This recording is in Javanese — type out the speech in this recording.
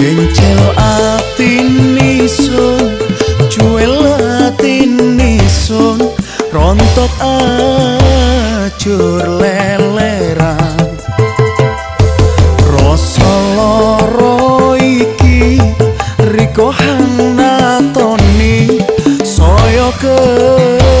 Bencel ati nisun Cuel ati nisun Rontok acur leleran. Loro iki Riko hanatoni Soyo kerasa